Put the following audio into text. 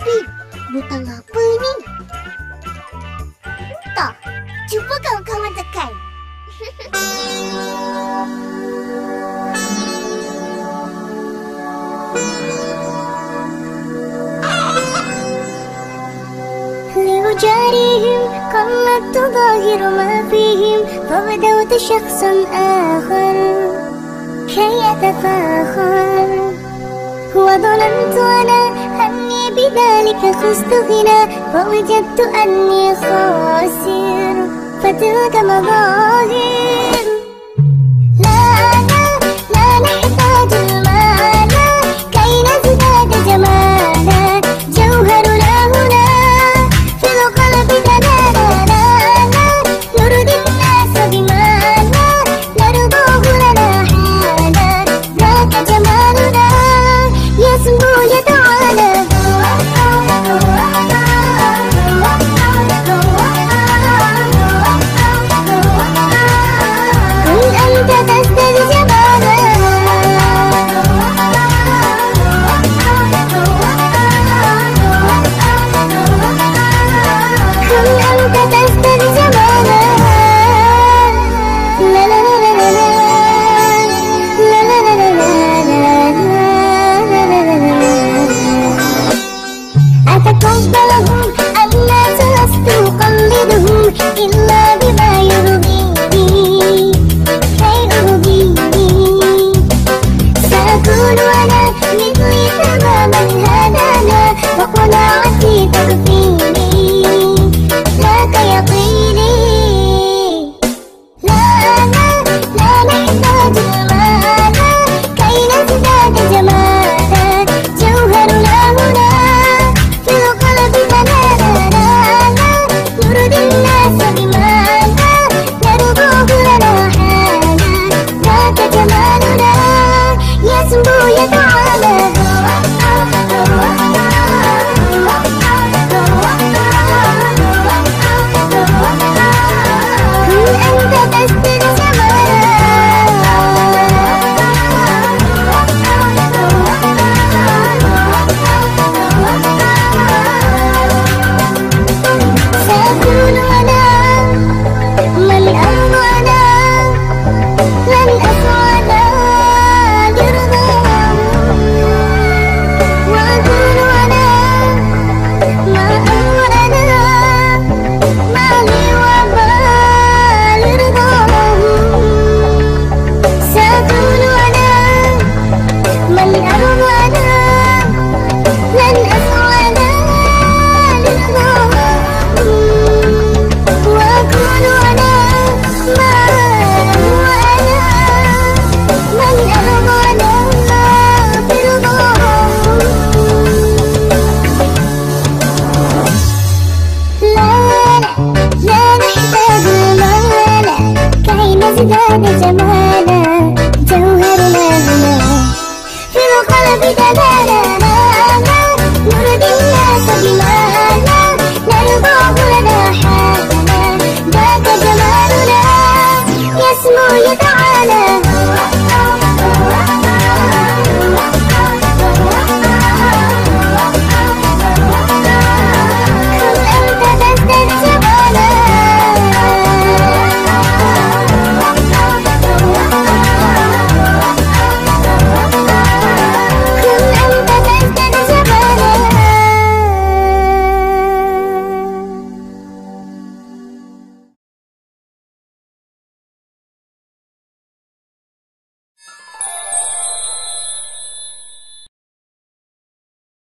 Pig, butang apa ni? Entah, cuba kawan-kawan tekan. بذلك خست غنى ووجدت أني خاسر فتلك مظاهر تقبلهم ألا تقلدهم إلا جدال جمالا جوهر لا في القلب دلال